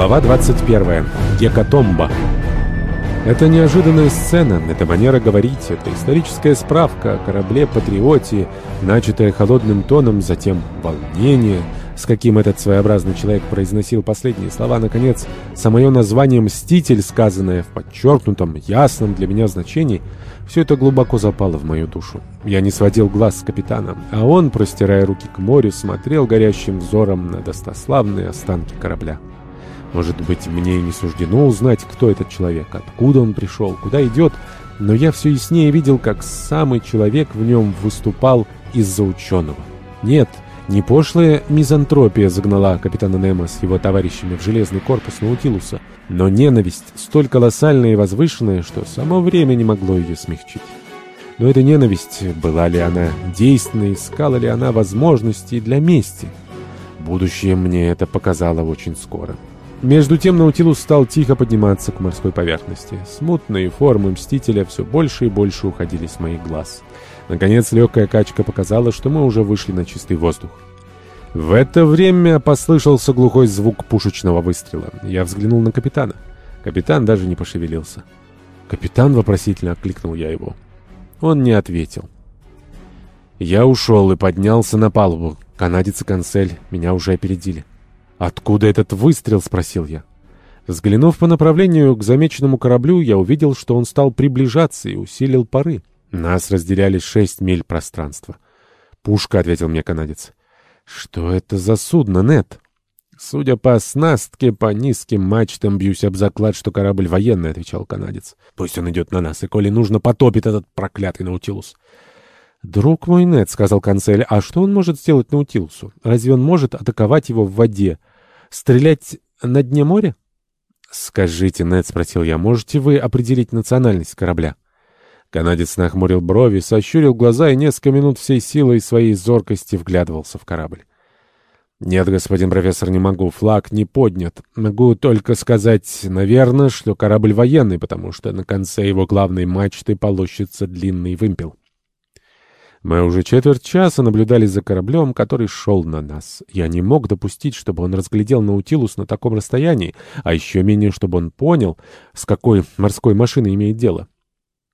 Глава 21. Гекатомба. Это неожиданная сцена, это манера говорить, это историческая справка о корабле-патриоте, начатая холодным тоном, затем волнение, с каким этот своеобразный человек произносил последние слова, наконец, самое название «Мститель», сказанное в подчеркнутом, ясном для меня значении, все это глубоко запало в мою душу. Я не сводил глаз с капитана, а он, простирая руки к морю, смотрел горящим взором на достославные останки корабля. Может быть, мне и не суждено узнать, кто этот человек, откуда он пришел, куда идет, но я все яснее видел, как самый человек в нем выступал из-за ученого. Нет, не пошлая мизантропия загнала капитана Немо с его товарищами в железный корпус Наутилуса, но ненависть столь колоссальная и возвышенная, что само время не могло ее смягчить. Но эта ненависть, была ли она действенной, искала ли она возможности для мести? Будущее мне это показало очень скоро. Между тем Наутилус стал тихо подниматься к морской поверхности. Смутные формы Мстителя все больше и больше уходили с моих глаз. Наконец легкая качка показала, что мы уже вышли на чистый воздух. В это время послышался глухой звук пушечного выстрела. Я взглянул на капитана. Капитан даже не пошевелился. «Капитан?» — вопросительно окликнул я его. Он не ответил. Я ушел и поднялся на палубу. Канадец и канцель меня уже опередили. «Откуда этот выстрел?» — спросил я. Взглянув по направлению к замеченному кораблю, я увидел, что он стал приближаться и усилил пары. Нас разделяли шесть миль пространства. «Пушка», — ответил мне канадец. «Что это за судно, Нет?» «Судя по оснастке, по низким мачтам бьюсь об заклад, что корабль военный», — отвечал канадец. «Пусть он идет на нас, и коли нужно, потопит этот проклятый Наутилус». «Друг мой, Нет, сказал канцель, — «а что он может сделать Наутилусу? Разве он может атаковать его в воде?» Стрелять на дне моря? «Скажите, Нед, — спросил я, — можете вы определить национальность корабля?» Канадец нахмурил брови, сощурил глаза и несколько минут всей силой своей зоркости вглядывался в корабль. «Нет, господин профессор, не могу. Флаг не поднят. Могу только сказать, наверное, что корабль военный, потому что на конце его главной мачты полощется длинный вымпел». Мы уже четверть часа наблюдали за кораблем, который шел на нас. Я не мог допустить, чтобы он разглядел Наутилус на таком расстоянии, а еще менее, чтобы он понял, с какой морской машиной имеет дело.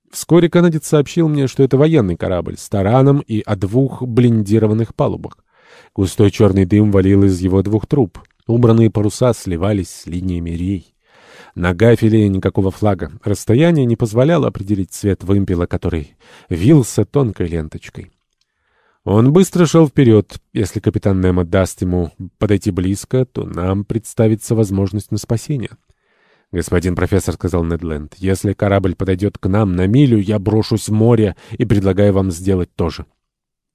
Вскоре канадец сообщил мне, что это военный корабль с тараном и о двух блиндированных палубах. Густой черный дым валил из его двух труб. Убранные паруса сливались с линиями рей. На гафеле никакого флага. Расстояние не позволяло определить цвет вымпела, который вился тонкой ленточкой. Он быстро шел вперед. Если капитан Немо даст ему подойти близко, то нам представится возможность на спасение. «Господин профессор», — сказал Недленд, — «если корабль подойдет к нам на милю, я брошусь в море и предлагаю вам сделать то же».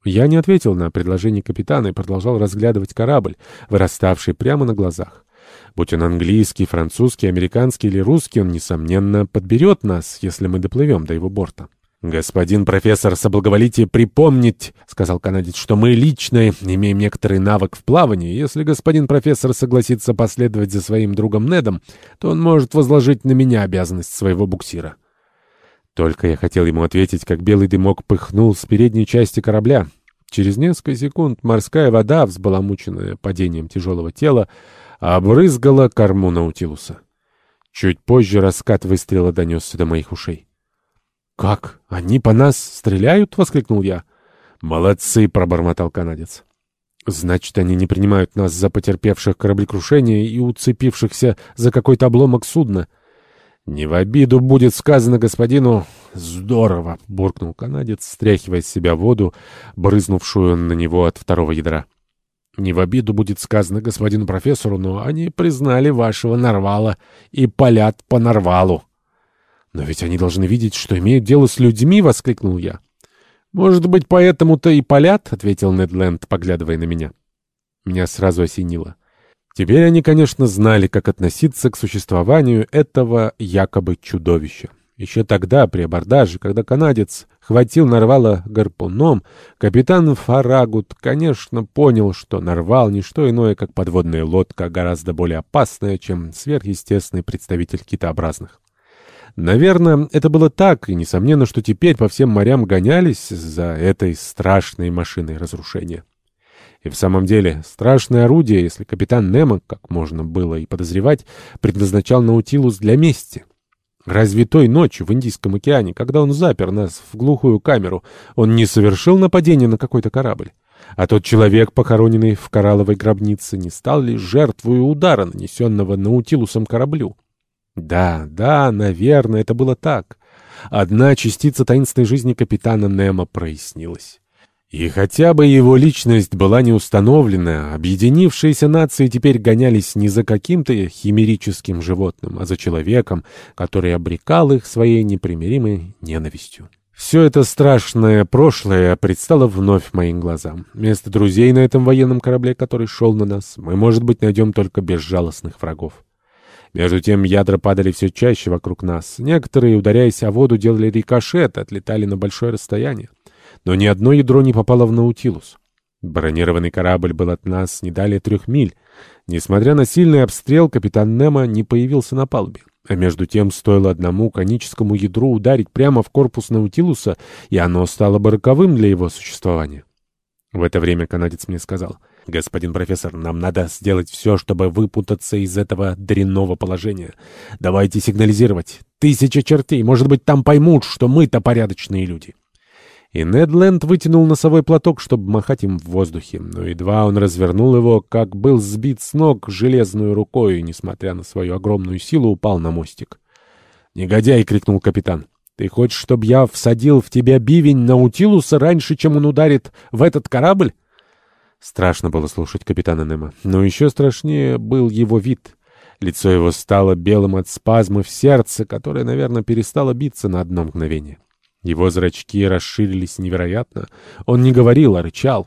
Я не ответил на предложение капитана и продолжал разглядывать корабль, выраставший прямо на глазах. Будь он английский, французский, американский или русский, он, несомненно, подберет нас, если мы доплывем до его борта. «Господин профессор, соблаговолите припомнить, — сказал канадец, — что мы лично имеем некоторый навык в плавании. Если господин профессор согласится последовать за своим другом Недом, то он может возложить на меня обязанность своего буксира». Только я хотел ему ответить, как белый дымок пыхнул с передней части корабля. Через несколько секунд морская вода, взбаламученная падением тяжелого тела, обрызгала корму Наутилуса. Чуть позже раскат выстрела донесся до моих ушей. «Как? Они по нас стреляют?» — воскликнул я. «Молодцы!» — пробормотал канадец. «Значит, они не принимают нас за потерпевших кораблекрушение и уцепившихся за какой-то обломок судна». «Не в обиду будет сказано господину...» «Здорово!» — буркнул канадец, стряхивая с себя воду, брызнувшую на него от второго ядра. Не в обиду будет сказано господину профессору, но они признали вашего Нарвала и палят по Нарвалу. «Но ведь они должны видеть, что имеют дело с людьми!» — воскликнул я. «Может быть, поэтому-то и палят?» — ответил Недленд, поглядывая на меня. Меня сразу осенило. Теперь они, конечно, знали, как относиться к существованию этого якобы чудовища. Еще тогда, при абордаже, когда канадец хватил Нарвала гарпуном, капитан Фарагут, конечно, понял, что Нарвал — не что иное, как подводная лодка, гораздо более опасная, чем сверхъестественный представитель китообразных. Наверное, это было так, и несомненно, что теперь по всем морям гонялись за этой страшной машиной разрушения. И в самом деле, страшное орудие, если капитан Немо, как можно было и подозревать, предназначал Наутилус для мести. Разве той ночью в Индийском океане, когда он запер нас в глухую камеру, он не совершил нападение на какой-то корабль? А тот человек, похороненный в коралловой гробнице, не стал ли жертвой удара, нанесенного Наутилусом кораблю? Да, да, наверное, это было так. Одна частица таинственной жизни капитана Немо прояснилась. И хотя бы его личность была не установлена, объединившиеся нации теперь гонялись не за каким-то химерическим животным, а за человеком, который обрекал их своей непримиримой ненавистью. Все это страшное прошлое предстало вновь моим глазам. Вместо друзей на этом военном корабле, который шел на нас, мы, может быть, найдем только безжалостных врагов. Между тем ядра падали все чаще вокруг нас. Некоторые, ударяясь о воду, делали рикошет, отлетали на большое расстояние но ни одно ядро не попало в Наутилус. Бронированный корабль был от нас не далее трех миль. Несмотря на сильный обстрел, капитан Немо не появился на палубе. А между тем стоило одному коническому ядру ударить прямо в корпус Наутилуса, и оно стало бы роковым для его существования. В это время канадец мне сказал, «Господин профессор, нам надо сделать все, чтобы выпутаться из этого дрянного положения. Давайте сигнализировать. Тысяча чертей, может быть, там поймут, что мы-то порядочные люди». И Недленд вытянул носовой платок, чтобы махать им в воздухе. Но едва он развернул его, как был сбит с ног железную рукой и, несмотря на свою огромную силу, упал на мостик. «Негодяй!» — крикнул капитан. «Ты хочешь, чтобы я всадил в тебя бивень Наутилуса раньше, чем он ударит в этот корабль?» Страшно было слушать капитана Немо, но еще страшнее был его вид. Лицо его стало белым от спазмов сердца, которое, наверное, перестало биться на одно мгновение. Его зрачки расширились невероятно. Он не говорил, а рычал.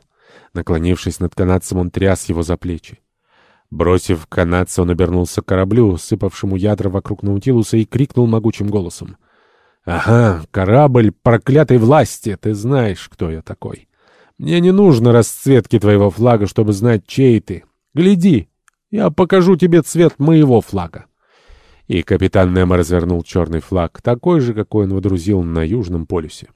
Наклонившись над канадцем, он тряс его за плечи. Бросив канадца, он обернулся к кораблю, сыпавшему ядра вокруг Наутилуса, и крикнул могучим голосом. «Ага, корабль проклятой власти, ты знаешь, кто я такой. Мне не нужно расцветки твоего флага, чтобы знать, чей ты. Гляди, я покажу тебе цвет моего флага». И капитан Немо развернул черный флаг, такой же, какой он водрузил на Южном полюсе.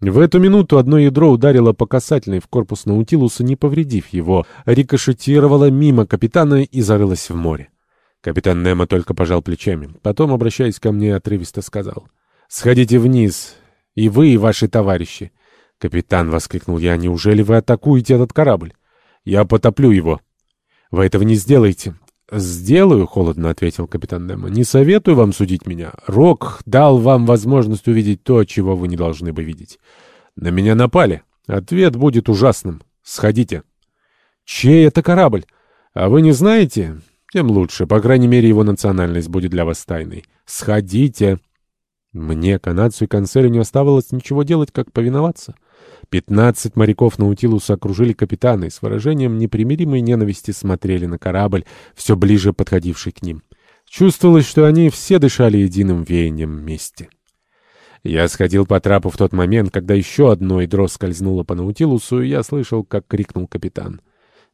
В эту минуту одно ядро ударило по касательной в корпус Наутилуса, не повредив его, рикошетировало мимо капитана и зарылось в море. Капитан Немо только пожал плечами. Потом, обращаясь ко мне, отрывисто сказал. «Сходите вниз, и вы, и ваши товарищи». «Капитан», — воскликнул я, — «неужели вы атакуете этот корабль? Я потоплю его». «Вы этого не сделаете. «Сделаю», — холодно ответил капитан Немо. «Не советую вам судить меня. Рок дал вам возможность увидеть то, чего вы не должны бы видеть. На меня напали. Ответ будет ужасным. Сходите». «Чей это корабль? А вы не знаете? Тем лучше. По крайней мере, его национальность будет для вас тайной. Сходите». Мне, канадцу и канцелю не оставалось ничего делать, как повиноваться. Пятнадцать моряков Наутилуса окружили капитана и с выражением непримиримой ненависти смотрели на корабль, все ближе подходивший к ним. Чувствовалось, что они все дышали единым веянием мести. Я сходил по трапу в тот момент, когда еще одно ядро скользнуло по Наутилусу, и я слышал, как крикнул капитан.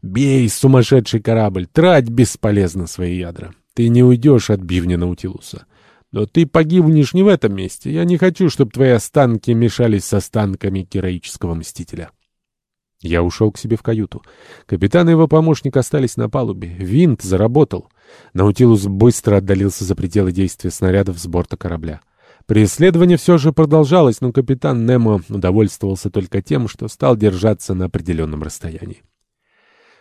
«Бей, сумасшедший корабль! Трать бесполезно свои ядра! Ты не уйдешь от бивня Наутилуса!» Но ты погибнешь не в этом месте. Я не хочу, чтобы твои останки мешались с останками героического мстителя. Я ушел к себе в каюту. Капитан и его помощник остались на палубе. Винт заработал. Наутилус быстро отдалился за пределы действия снарядов с борта корабля. Преследование все же продолжалось, но капитан Немо удовольствовался только тем, что стал держаться на определенном расстоянии.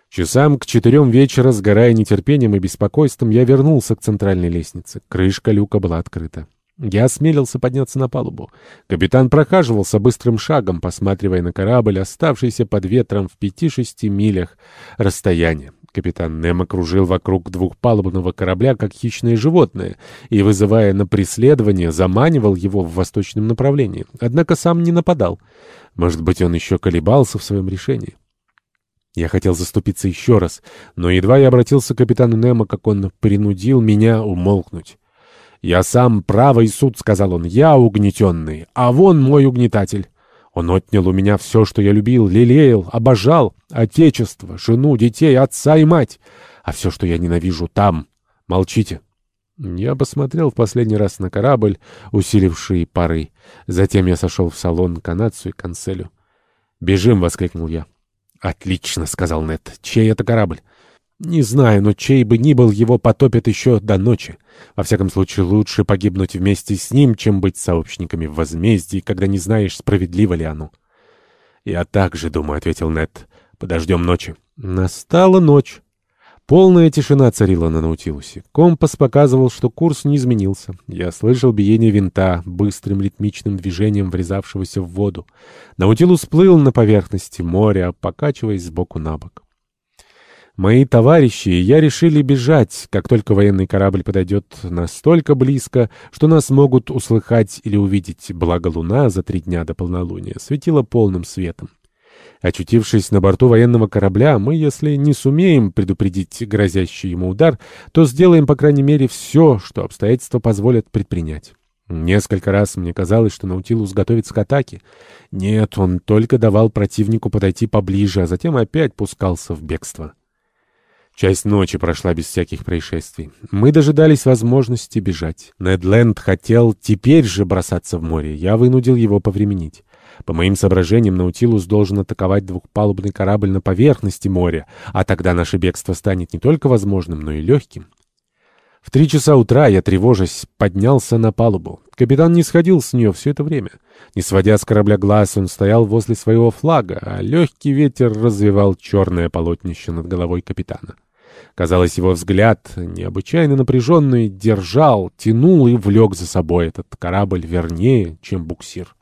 Часам к четырем вечера, сгорая нетерпением и беспокойством, я вернулся к центральной лестнице. Крышка люка была открыта. Я осмелился подняться на палубу. Капитан прохаживался быстрым шагом, посматривая на корабль, оставшийся под ветром в пяти-шести милях расстояния. Капитан Немо кружил вокруг двухпалубного корабля, как хищное животное, и, вызывая на преследование, заманивал его в восточном направлении. Однако сам не нападал. Может быть, он еще колебался в своем решении. Я хотел заступиться еще раз, но едва я обратился к капитану Немо, как он принудил меня умолкнуть. «Я сам правый суд», — сказал он, — «я угнетенный, а вон мой угнетатель». Он отнял у меня все, что я любил, лелеял, обожал, отечество, жену, детей, отца и мать. А все, что я ненавижу, там. Молчите. Я посмотрел в последний раз на корабль, усиливший пары. Затем я сошел в салон канадцу и канцелю. «Бежим!» — воскликнул я. «Отлично», — сказал Нед. «Чей это корабль?» «Не знаю, но чей бы ни был, его потопят еще до ночи. Во всяком случае, лучше погибнуть вместе с ним, чем быть сообщниками в возмездии, когда не знаешь, справедливо ли оно». «Я так же думаю», — ответил Нед. «Подождем ночи». Настала ночь. Полная тишина царила на Наутилусе. Компас показывал, что курс не изменился. Я слышал биение винта, быстрым ритмичным движением врезавшегося в воду. Наутилус плыл на поверхности моря, покачиваясь сбоку на бок. Мои товарищи и я решили бежать, как только военный корабль подойдет настолько близко, что нас могут услыхать или увидеть, благо луна за три дня до полнолуния светила полным светом. Очутившись на борту военного корабля, мы, если не сумеем предупредить грозящий ему удар, то сделаем, по крайней мере, все, что обстоятельства позволят предпринять. Несколько раз мне казалось, что Наутилус готовится к атаке. Нет, он только давал противнику подойти поближе, а затем опять пускался в бегство. Часть ночи прошла без всяких происшествий. Мы дожидались возможности бежать. Недленд хотел теперь же бросаться в море. Я вынудил его повременить. По моим соображениям, Наутилус должен атаковать двухпалубный корабль на поверхности моря, а тогда наше бегство станет не только возможным, но и легким. В три часа утра я, тревожась, поднялся на палубу. Капитан не сходил с нее все это время. Не сводя с корабля глаз, он стоял возле своего флага, а легкий ветер развивал черное полотнище над головой капитана. Казалось, его взгляд, необычайно напряженный, держал, тянул и влек за собой этот корабль вернее, чем буксир.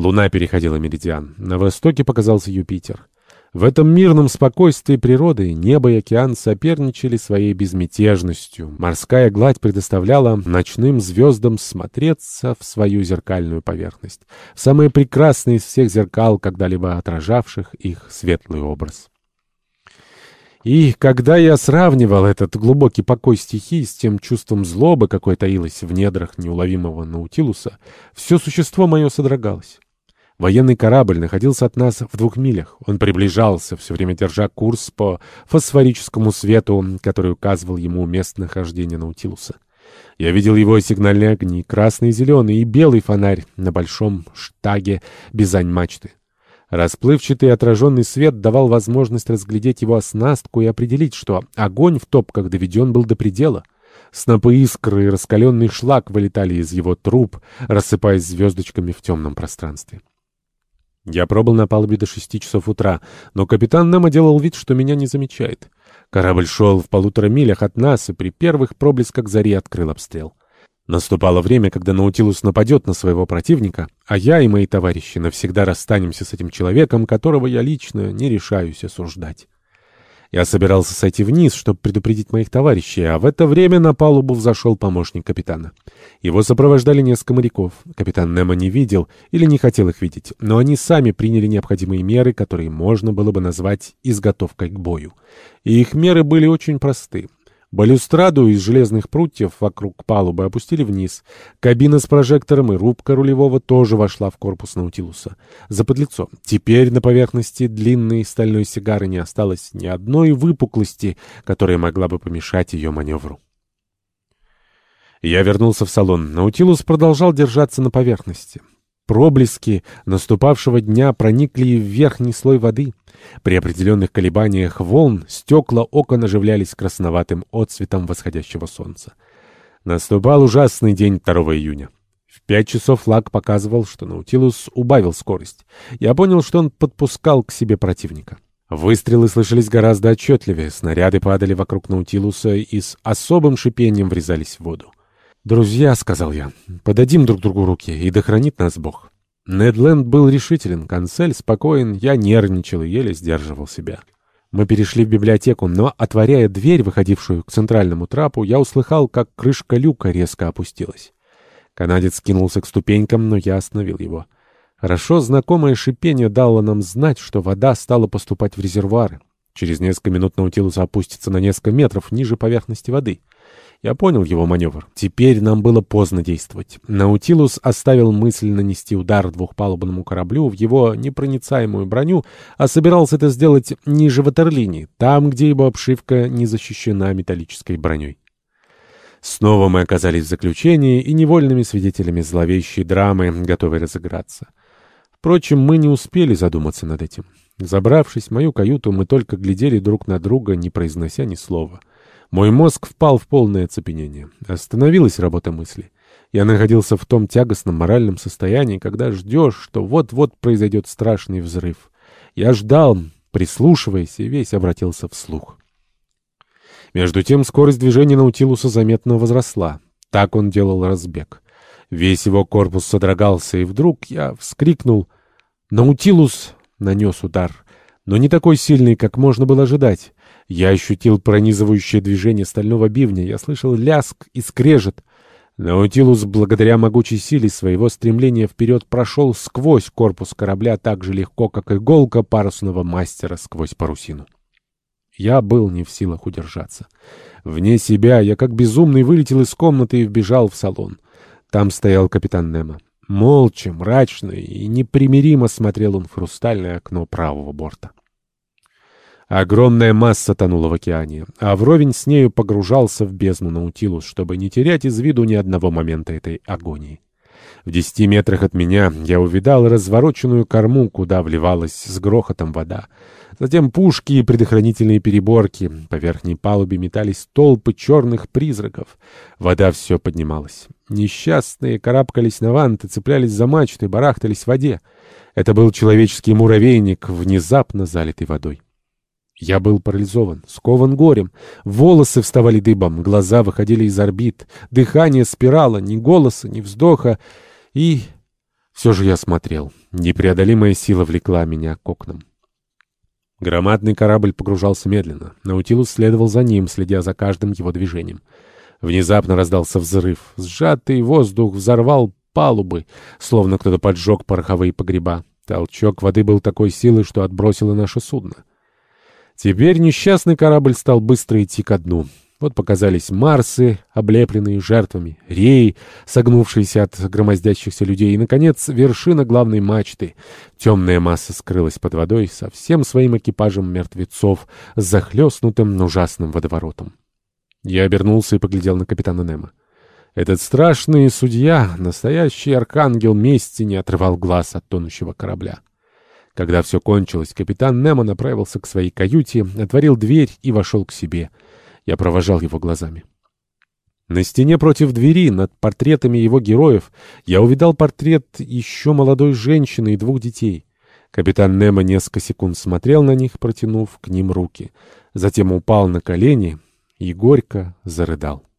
Луна переходила меридиан. На востоке показался Юпитер. В этом мирном спокойствии природы небо и океан соперничали своей безмятежностью. Морская гладь предоставляла ночным звездам смотреться в свою зеркальную поверхность, самое прекрасное из всех зеркал, когда-либо отражавших их светлый образ. И когда я сравнивал этот глубокий покой стихий с тем чувством злобы, какое таилось в недрах неуловимого Наутилуса, все существо мое содрогалось. Военный корабль находился от нас в двух милях. Он приближался, все время держа курс по фосфорическому свету, который указывал ему местонахождение Наутилуса. Я видел его сигнальные огни, красный зеленый, и белый фонарь на большом штаге бизань-мачты. Расплывчатый отраженный свет давал возможность разглядеть его оснастку и определить, что огонь в топках доведен был до предела. Снопы искры и раскаленный шлак вылетали из его труб, рассыпаясь звездочками в темном пространстве. Я пробыл на палубе до шести часов утра, но капитан Немо делал вид, что меня не замечает. Корабль шел в полутора милях от нас и при первых проблесках зари открыл обстрел. Наступало время, когда Наутилус нападет на своего противника, а я и мои товарищи навсегда расстанемся с этим человеком, которого я лично не решаюсь осуждать. Я собирался сойти вниз, чтобы предупредить моих товарищей, а в это время на палубу взошел помощник капитана. Его сопровождали несколько моряков. Капитан Немо не видел или не хотел их видеть, но они сами приняли необходимые меры, которые можно было бы назвать изготовкой к бою. И их меры были очень просты. Балюстраду из железных прутьев вокруг палубы опустили вниз. Кабина с прожектором и рубка рулевого тоже вошла в корпус Наутилуса. За подлицо. Теперь на поверхности длинной стальной сигары не осталось ни одной выпуклости, которая могла бы помешать ее маневру. Я вернулся в салон. Наутилус продолжал держаться на поверхности. Проблески наступавшего дня проникли в верхний слой воды. При определенных колебаниях волн стекла окон оживлялись красноватым отцветом восходящего солнца. Наступал ужасный день 2 июня. В пять часов флаг показывал, что Наутилус убавил скорость. Я понял, что он подпускал к себе противника. Выстрелы слышались гораздо отчетливее, снаряды падали вокруг Наутилуса и с особым шипением врезались в воду. «Друзья», — сказал я, — «подадим друг другу руки, и да хранит нас Бог». Недленд был решителен, канцель спокоен, я нервничал и еле сдерживал себя. Мы перешли в библиотеку, но, отворяя дверь, выходившую к центральному трапу, я услыхал, как крышка люка резко опустилась. Канадец кинулся к ступенькам, но я остановил его. Хорошо знакомое шипение дало нам знать, что вода стала поступать в резервуары. Через несколько минут Наутилус опустится на несколько метров ниже поверхности воды. Я понял его маневр. Теперь нам было поздно действовать. Наутилус оставил мысль нанести удар двухпалубному кораблю в его непроницаемую броню, а собирался это сделать ниже ватерлинии, там, где его обшивка не защищена металлической броней. Снова мы оказались в заключении и невольными свидетелями зловещей драмы, готовой разыграться. Впрочем, мы не успели задуматься над этим. Забравшись в мою каюту, мы только глядели друг на друга, не произнося ни слова. Мой мозг впал в полное оцепенение. Остановилась работа мысли. Я находился в том тягостном моральном состоянии, когда ждешь, что вот-вот произойдет страшный взрыв. Я ждал, прислушиваясь, и весь обратился вслух. Между тем скорость движения Наутилуса заметно возросла. Так он делал разбег. Весь его корпус содрогался, и вдруг я вскрикнул. Наутилус нанес удар, но не такой сильный, как можно было ожидать. Я ощутил пронизывающее движение стального бивня, я слышал ляск и скрежет. Наутилус, благодаря могучей силе своего стремления вперед, прошел сквозь корпус корабля так же легко, как иголка парусного мастера сквозь парусину. Я был не в силах удержаться. Вне себя я как безумный вылетел из комнаты и вбежал в салон. Там стоял капитан Немо. Молча, мрачно и непримиримо смотрел он в хрустальное окно правого борта. Огромная масса тонула в океане, а вровень с нею погружался в бездну Наутилус, чтобы не терять из виду ни одного момента этой агонии. В десяти метрах от меня я увидал развороченную корму, куда вливалась с грохотом вода. Затем пушки и предохранительные переборки. По верхней палубе метались толпы черных призраков. Вода все поднималась. Несчастные карабкались на ванты, цеплялись за мачты, барахтались в воде. Это был человеческий муравейник, внезапно залитый водой. Я был парализован, скован горем. Волосы вставали дыбом, глаза выходили из орбит, дыхание спирало, ни голоса, ни вздоха. И все же я смотрел. Непреодолимая сила влекла меня к окнам. Громадный корабль погружался медленно. Наутилус следовал за ним, следя за каждым его движением. Внезапно раздался взрыв. Сжатый воздух взорвал палубы, словно кто-то поджег пороховые погреба. Толчок воды был такой силы, что отбросило наше судно. Теперь несчастный корабль стал быстро идти ко дну. Вот показались Марсы, облепленные жертвами, реи, согнувшиеся от громоздящихся людей, и, наконец, вершина главной мачты. Темная масса скрылась под водой со всем своим экипажем мертвецов, с захлестнутым ужасным водоворотом. Я обернулся и поглядел на капитана Немо. Этот страшный судья, настоящий архангел мести, не отрывал глаз от тонущего корабля. Когда все кончилось, капитан Немо направился к своей каюте, отворил дверь и вошел к себе. Я провожал его глазами. На стене против двери, над портретами его героев, я увидал портрет еще молодой женщины и двух детей. Капитан Немо несколько секунд смотрел на них, протянув к ним руки. Затем упал на колени и горько зарыдал.